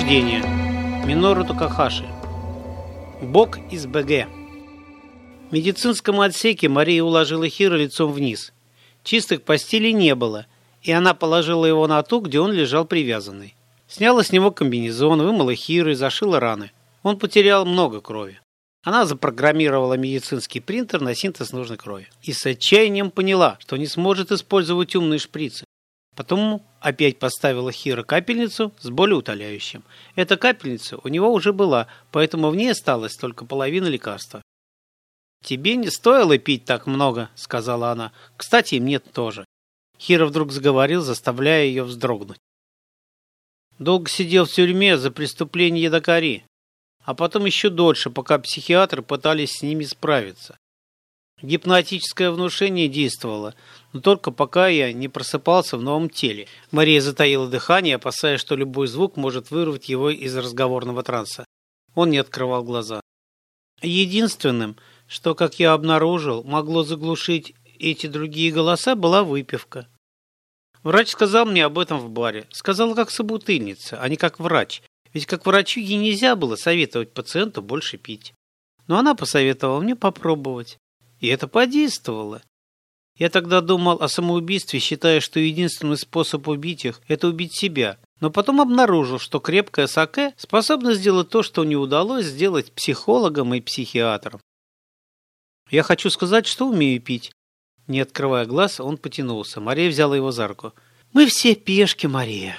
Шестое пробуждение. Минору Токахаши. Бог из БГ. В медицинском отсеке Мария уложила Хира лицом вниз. Чистых постелей не было, и она положила его на ту, где он лежал привязанный. Сняла с него комбинезон, вымыла Хира и зашила раны. Он потерял много крови. Она запрограммировала медицинский принтер на синтез нужной крови. И с отчаянием поняла, что не сможет использовать умные шприцы. Потом опять поставила Хира капельницу с болеутоляющим. Эта капельница у него уже была, поэтому в ней осталась только половина лекарства. «Тебе не стоило пить так много», — сказала она. «Кстати, и мне тоже». Хира вдруг заговорил, заставляя ее вздрогнуть. Долго сидел в тюрьме за преступление едокари, а потом еще дольше, пока психиатры пытались с ними справиться. Гипнотическое внушение действовало, но только пока я не просыпался в новом теле. Мария затаила дыхание, опасаясь, что любой звук может вырвать его из разговорного транса. Он не открывал глаза. Единственным, что, как я обнаружил, могло заглушить эти другие голоса, была выпивка. Врач сказал мне об этом в баре. Сказал как собутыльница, а не как врач. Ведь как врачу ей нельзя было советовать пациенту больше пить. Но она посоветовала мне попробовать. И это подействовало. Я тогда думал о самоубийстве, считая, что единственный способ убить их – это убить себя. Но потом обнаружил, что крепкая саке способна сделать то, что не удалось сделать психологам и психиатрам. Я хочу сказать, что умею пить. Не открывая глаз, он потянулся. Мария взяла его за руку. «Мы все пешки, Мария».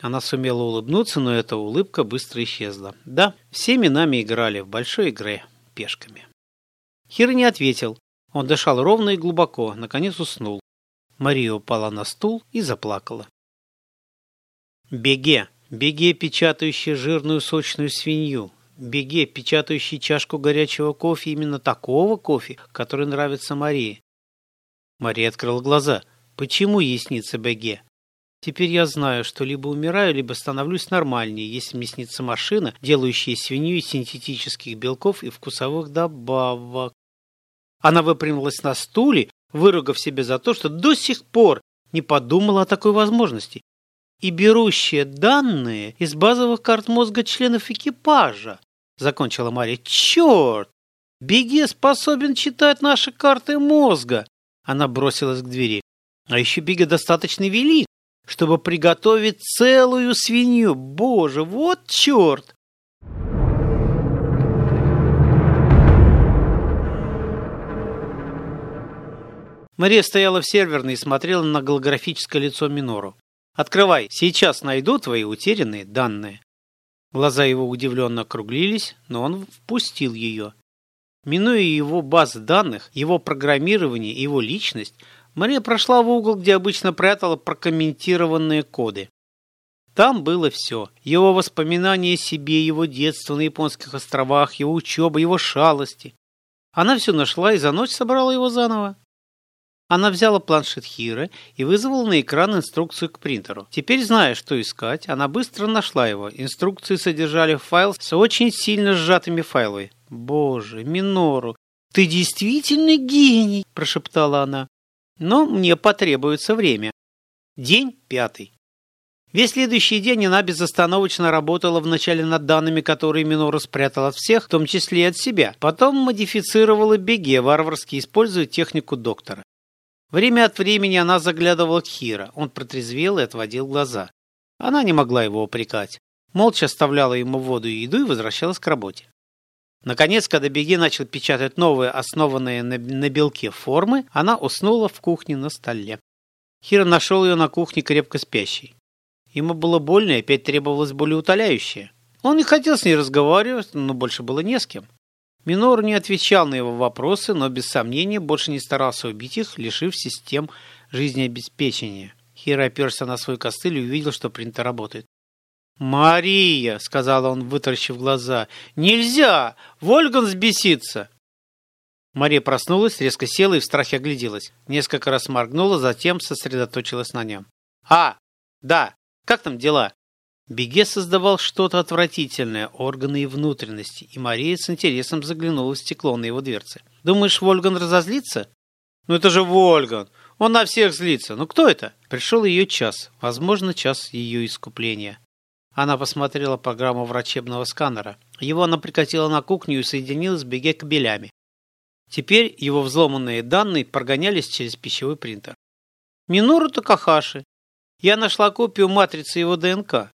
Она сумела улыбнуться, но эта улыбка быстро исчезла. Да, всеми нами играли в большой игре пешками. Хир не ответил. Он дышал ровно и глубоко, наконец уснул. Мария упала на стул и заплакала. Беге, беге, печатающий жирную сочную свинью. Беге, печатающий чашку горячего кофе, именно такого кофе, который нравится Марии. Мария открыла глаза. Почему снится Беге? Теперь я знаю, что либо умираю, либо становлюсь нормальнее, если мне снится машина, делающая свинью из синтетических белков и вкусовых добавок. Она выпрямилась на стуле, выругав себя за то, что до сих пор не подумала о такой возможности. И берущие данные из базовых карт мозга членов экипажа, закончила Мария. Черт! Беге способен читать наши карты мозга. Она бросилась к двери. А еще Беге достаточно велик, чтобы приготовить целую свинью. Боже, вот черт! Мария стояла в серверной и смотрела на голографическое лицо Минору. «Открывай, сейчас найду твои утерянные данные». Глаза его удивленно округлились, но он впустил ее. Минуя его базы данных, его программирование и его личность, Мария прошла в угол, где обычно прятала прокомментированные коды. Там было все. Его воспоминания о себе, его детство на японских островах, его учеба, его шалости. Она все нашла и за ночь собрала его заново. Она взяла планшет Хиры и вызвала на экран инструкцию к принтеру. Теперь, зная, что искать, она быстро нашла его. Инструкции содержали файл с очень сильно сжатыми файлами. «Боже, Минору, ты действительно гений!» – прошептала она. «Но мне потребуется время». День пятый. Весь следующий день она безостановочно работала вначале над данными, которые Минора спрятал от всех, в том числе и от себя. Потом модифицировала беге, варварски используя технику доктора. Время от времени она заглядывала к Хира. Он протрезвел и отводил глаза. Она не могла его упрекать. Молча оставляла ему воду и еду и возвращалась к работе. Наконец, когда Беги начал печатать новые, основанные на, на белке формы, она уснула в кухне на столе. Хира нашел ее на кухне крепко спящей. Ему было больно и опять требовалось более утоляющее. Он не хотел с ней разговаривать, но больше было не с кем. Минор не отвечал на его вопросы, но без сомнения больше не старался убить их, лишив систем жизнеобеспечения. Хира оперся на свой костыль и увидел, что принтер работает. «Мария!» — сказал он, вытаращив глаза. «Нельзя! Вольган взбесится!» Мария проснулась, резко села и в страхе огляделась. Несколько раз моргнула, затем сосредоточилась на нем. «А, да, как там дела?» Беге создавал что-то отвратительное, органы и внутренности, и Мария с интересом заглянула в стекло на его дверце. «Думаешь, Вольган разозлится?» «Ну это же Вольган! Он на всех злится! Ну кто это?» Пришел ее час, возможно, час ее искупления. Она посмотрела программу врачебного сканера. Его она прикатила на кухню и соединила с БГ кабелями. Теперь его взломанные данные прогонялись через пищевой принтер. Минору Такахаши. Я нашла копию матрицы его ДНК.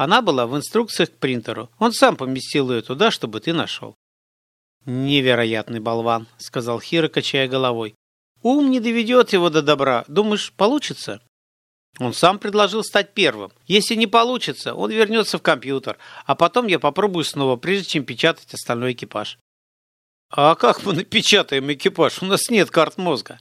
Она была в инструкциях к принтеру. Он сам поместил ее туда, чтобы ты нашел. Невероятный болван, сказал Хиро, качая головой. Ум не доведет его до добра. Думаешь, получится? Он сам предложил стать первым. Если не получится, он вернется в компьютер, а потом я попробую снова, прежде чем печатать остальной экипаж. А как мы напечатаем экипаж? У нас нет карт мозга.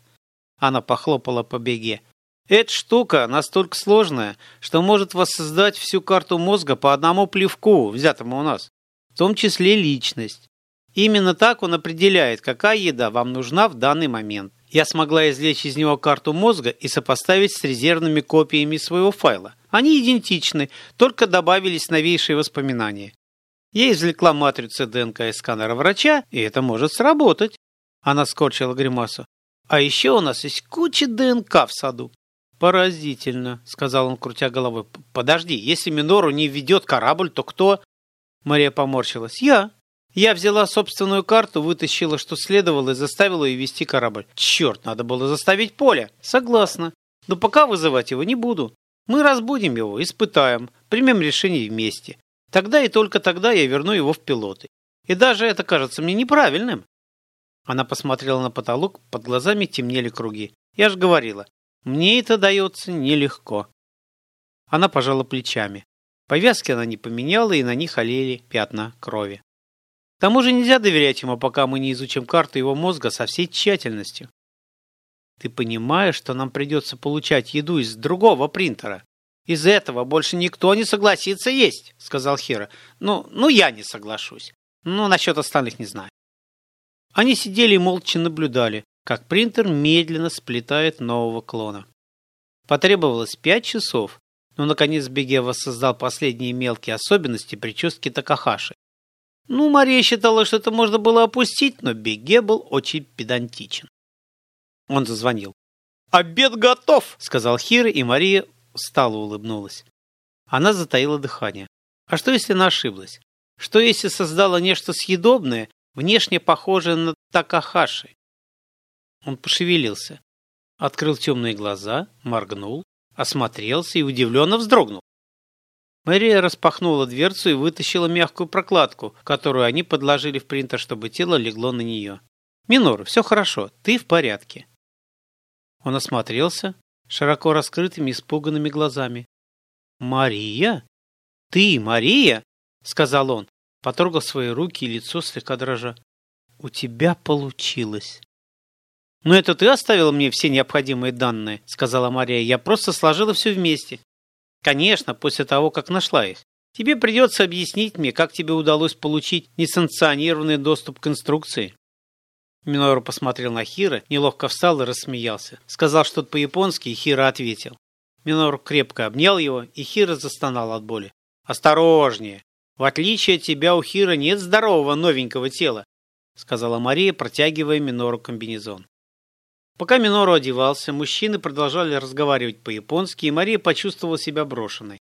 Она похлопала по беге. Эта штука настолько сложная, что может воссоздать всю карту мозга по одному плевку, взятому у нас, в том числе личность. Именно так он определяет, какая еда вам нужна в данный момент. Я смогла извлечь из него карту мозга и сопоставить с резервными копиями своего файла. Они идентичны, только добавились новейшие воспоминания. Я извлекла матрицу ДНК из сканера врача, и это может сработать. Она скорчила гримасу. А еще у нас есть куча ДНК в саду. Поразительно, сказал он, крутя головой. Подожди, если Минору не ведет корабль, то кто? Мария поморщилась. Я. Я взяла собственную карту, вытащила, что следовало, и заставила ее вести корабль. Черт, надо было заставить поле. Согласна. Но пока вызывать его не буду. Мы разбудим его, испытаем, примем решение вместе. Тогда и только тогда я верну его в пилоты. И даже это кажется мне неправильным. Она посмотрела на потолок, под глазами темнели круги. Я же говорила, мне это дается нелегко. Она пожала плечами. Повязки она не поменяла, и на них олели пятна крови. К тому же нельзя доверять ему, пока мы не изучим карту его мозга со всей тщательностью. Ты понимаешь, что нам придется получать еду из другого принтера? Из этого больше никто не согласится есть, сказал Хира. Ну, ну я не соглашусь. Ну, насчет остальных не знаю. Они сидели и молча наблюдали, как принтер медленно сплетает нового клона. Потребовалось пять часов, но наконец Беге воссоздал последние мелкие особенности прически Такахаши. Ну, Мария считала, что это можно было опустить, но Беге был очень педантичен. Он зазвонил. «Обед готов!» — сказал Хир, и Мария устало улыбнулась. Она затаила дыхание. А что, если она ошиблась? Что, если создала нечто съедобное, внешне похожее на Такахаши? Он пошевелился, открыл темные глаза, моргнул, осмотрелся и удивленно вздрогнул. Мэрия распахнула дверцу и вытащила мягкую прокладку, которую они подложили в принтер, чтобы тело легло на нее. «Минор, все хорошо, ты в порядке». Он осмотрелся широко раскрытыми испуганными глазами. «Мария? Ты Мария?» — сказал он, потрогал свои руки и лицо слегка дрожа. «У тебя получилось». «Но это ты оставила мне все необходимые данные», — сказала Мария. «Я просто сложила все вместе». Конечно, после того, как нашла их. Тебе придется объяснить мне, как тебе удалось получить несанкционированный доступ к инструкции. Минору посмотрел на Хира, неловко встал и рассмеялся. Сказал что-то по-японски, и Хира ответил. Минору крепко обнял его, и Хира застонал от боли. «Осторожнее! В отличие от тебя у Хира нет здорового новенького тела», сказала Мария, протягивая Минору комбинезон. Пока Минору одевался, мужчины продолжали разговаривать по-японски, и Мария почувствовала себя брошенной.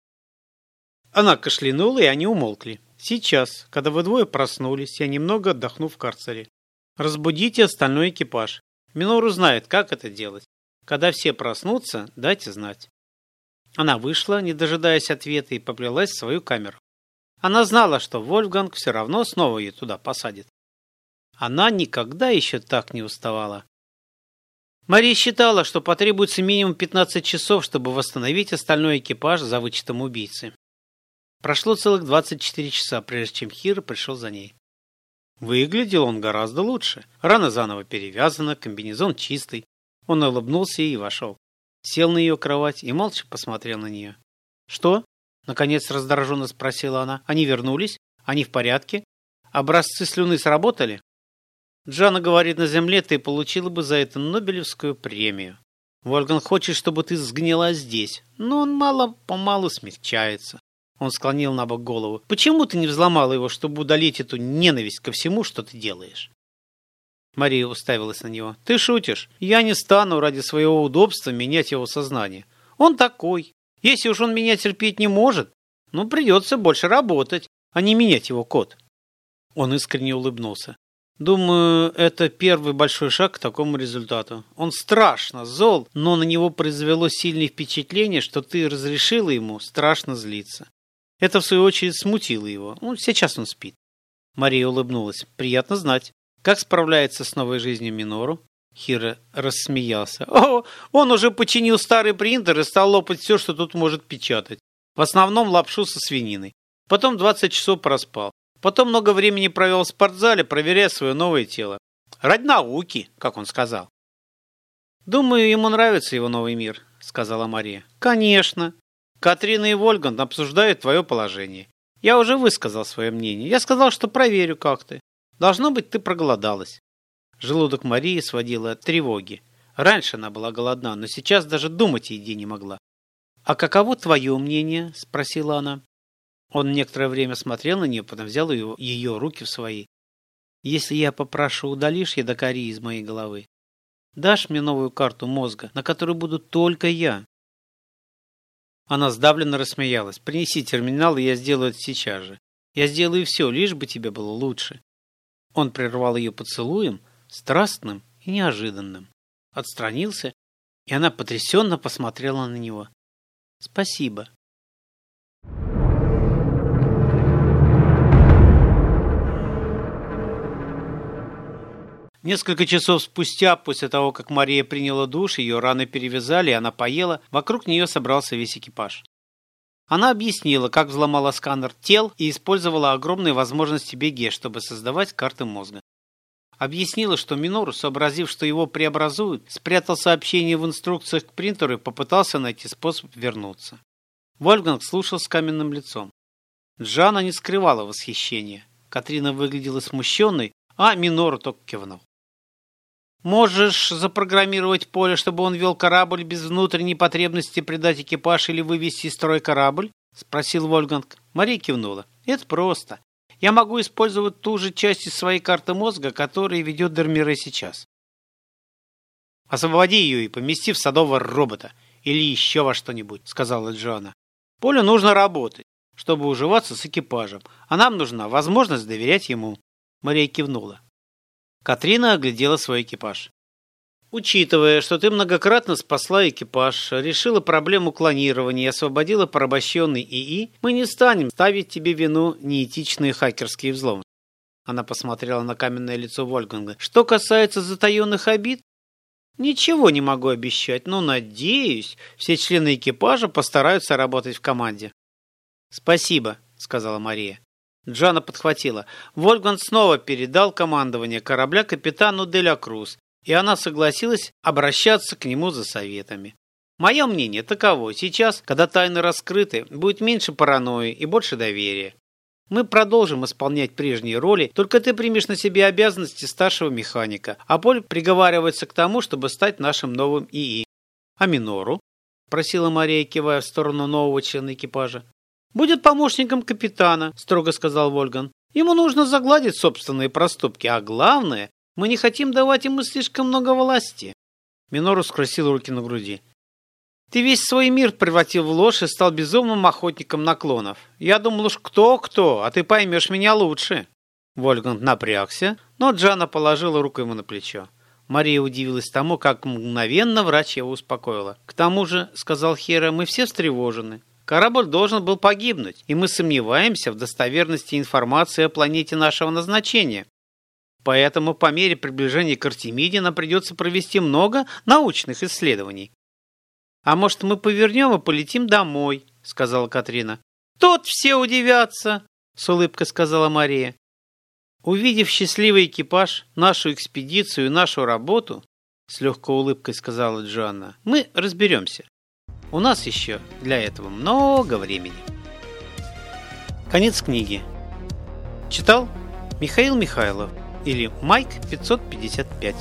Она кашлянула, и они умолкли. Сейчас, когда вы двое проснулись, я немного отдохну в карцере. Разбудите остальной экипаж. Минору знает, как это делать. Когда все проснутся, дайте знать. Она вышла, не дожидаясь ответа, и поплелась в свою камеру. Она знала, что Вольфганг все равно снова ее туда посадит. Она никогда еще так не уставала. Мария считала, что потребуется минимум 15 часов, чтобы восстановить остальной экипаж за вычетом убийцы. Прошло целых 24 часа, прежде чем Хир пришел за ней. Выглядел он гораздо лучше. Рана заново перевязана, комбинезон чистый. Он улыбнулся и вошел. Сел на ее кровать и молча посмотрел на нее. «Что?» — наконец раздраженно спросила она. «Они вернулись? Они в порядке? Образцы слюны сработали?» Джана говорит, на земле ты получила бы за это Нобелевскую премию. Вольган хочет, чтобы ты сгнила здесь, но он мало-помалу смягчается. Он склонил на бок голову. Почему ты не взломала его, чтобы удалить эту ненависть ко всему, что ты делаешь? Мария уставилась на него. Ты шутишь? Я не стану ради своего удобства менять его сознание. Он такой. Если уж он меня терпеть не может, Ну, придется больше работать, а не менять его код. Он искренне улыбнулся. Думаю, это первый большой шаг к такому результату. Он страшно зол, но на него произвело сильное впечатление, что ты разрешила ему страшно злиться. Это, в свою очередь, смутило его. Ну, сейчас он спит. Мария улыбнулась. Приятно знать. Как справляется с новой жизнью Минору? Хира рассмеялся. О, он уже починил старый принтер и стал лопать все, что тут может печатать. В основном лапшу со свининой. Потом 20 часов проспал. Потом много времени провел в спортзале, проверяя свое новое тело. Ради науки, как он сказал. «Думаю, ему нравится его новый мир», — сказала Мария. «Конечно. Катрина и Вольганд обсуждают твое положение. Я уже высказал свое мнение. Я сказал, что проверю, как ты. Должно быть, ты проголодалась». Желудок Марии сводила от тревоги. Раньше она была голодна, но сейчас даже думать о еде не могла. «А каково твое мнение?» – спросила она. Он некоторое время смотрел на нее, потом взял ее, ее руки в свои. «Если я попрошу, удалишь ядокари из моей головы? Дашь мне новую карту мозга, на которой буду только я?» Она сдавленно рассмеялась. «Принеси терминал, и я сделаю это сейчас же. Я сделаю все, лишь бы тебе было лучше». Он прервал ее поцелуем, страстным и неожиданным. Отстранился, и она потрясенно посмотрела на него. Спасибо. Несколько часов спустя, после того, как Мария приняла душ, ее раны перевязали, она поела, вокруг нее собрался весь экипаж. Она объяснила, как взломала сканер тел и использовала огромные возможности Беге, чтобы создавать карты мозга. Объяснила, что Минору, сообразив, что его преобразуют, спрятал сообщение в инструкциях к принтеру и попытался найти способ вернуться. Вольфганг слушал с каменным лицом. Джана не скрывала восхищения. Катрина выглядела смущенной, а Минору только кивнул. «Можешь запрограммировать поле, чтобы он вел корабль без внутренней потребности придать экипаж или вывести из строя корабль?» — спросил Вольфганг. Мария кивнула. «Это просто я могу использовать ту же часть из своей карты мозга, которая ведет Дермире сейчас. «Освободи ее и помести в садового робота или еще во что-нибудь», — сказала Джоанна. «Полю нужно работать, чтобы уживаться с экипажем, а нам нужна возможность доверять ему». Мария кивнула. Катрина оглядела свой экипаж. Учитывая, что ты многократно спасла экипаж, решила проблему клонирования и освободила порабощенный ИИ, мы не станем ставить тебе вину неэтичные хакерские взломы. Она посмотрела на каменное лицо Вольганга. Что касается затаенных обид, ничего не могу обещать, но надеюсь, все члены экипажа постараются работать в команде. Спасибо, сказала Мария. Джана подхватила. Вольган снова передал командование корабля капитану Деля Круз, и она согласилась обращаться к нему за советами. Мое мнение таково. Сейчас, когда тайны раскрыты, будет меньше паранойи и больше доверия. Мы продолжим исполнять прежние роли, только ты примешь на себе обязанности старшего механика, а Поль приговаривается к тому, чтобы стать нашим новым ИИ. А Минору? Просила Мария, кивая в сторону нового члена экипажа. Будет помощником капитана, строго сказал Вольган. Ему нужно загладить собственные проступки, а главное мы не хотим давать ему слишком много власти. Минору скрестил руки на груди. Ты весь свой мир превратил в ложь и стал безумным охотником на клонов. Я думал уж кто-кто, а ты поймешь меня лучше. Вольганг напрягся, но Джана положила руку ему на плечо. Мария удивилась тому, как мгновенно врач его успокоила. «К тому же, — сказал Хера, — мы все встревожены. Корабль должен был погибнуть, и мы сомневаемся в достоверности информации о планете нашего назначения. Поэтому по мере приближения к Артемиде нам придется провести много научных исследований. «А может, мы повернем и полетим домой?» — сказала Катрина. «Тут все удивятся!» — с улыбкой сказала Мария. Увидев счастливый экипаж, нашу экспедицию и нашу работу, с легкой улыбкой сказала Джоанна, мы разберемся. У нас еще для этого много времени. Конец книги. Читал Михаил Михайлов или Майк 555.